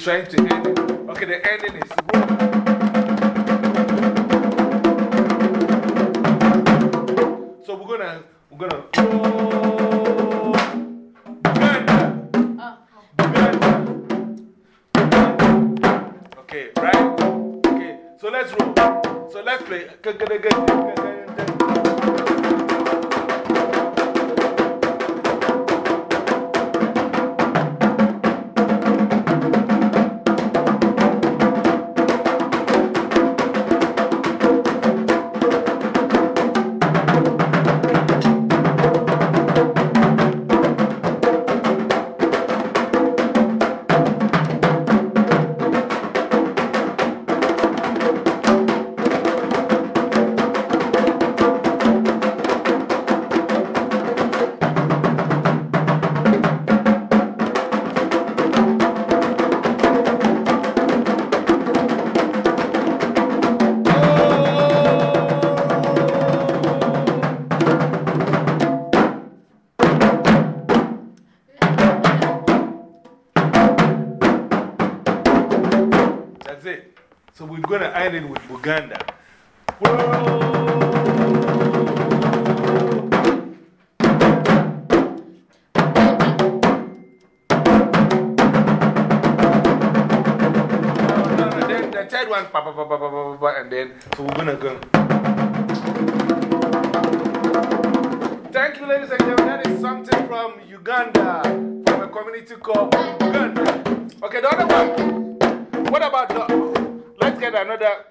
trying to end it. Okay, the ending is. So we're gonna, we're gonna. Okay, right? Okay, so let's roll. So let's play. That's it. So we're going to end it with Buganda. Then the third one, and then, so we're gonna go. Thank you, ladies and gentlemen. That is something from Uganda, from a community called Uganda. Okay, the other one. What about the. Let's get another.